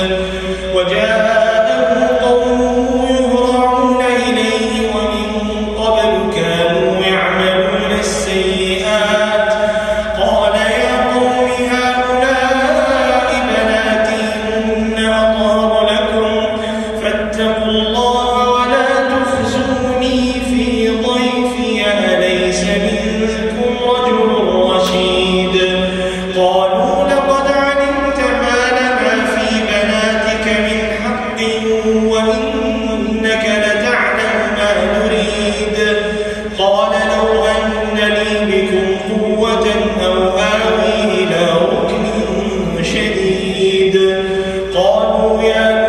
أخاف aleluia.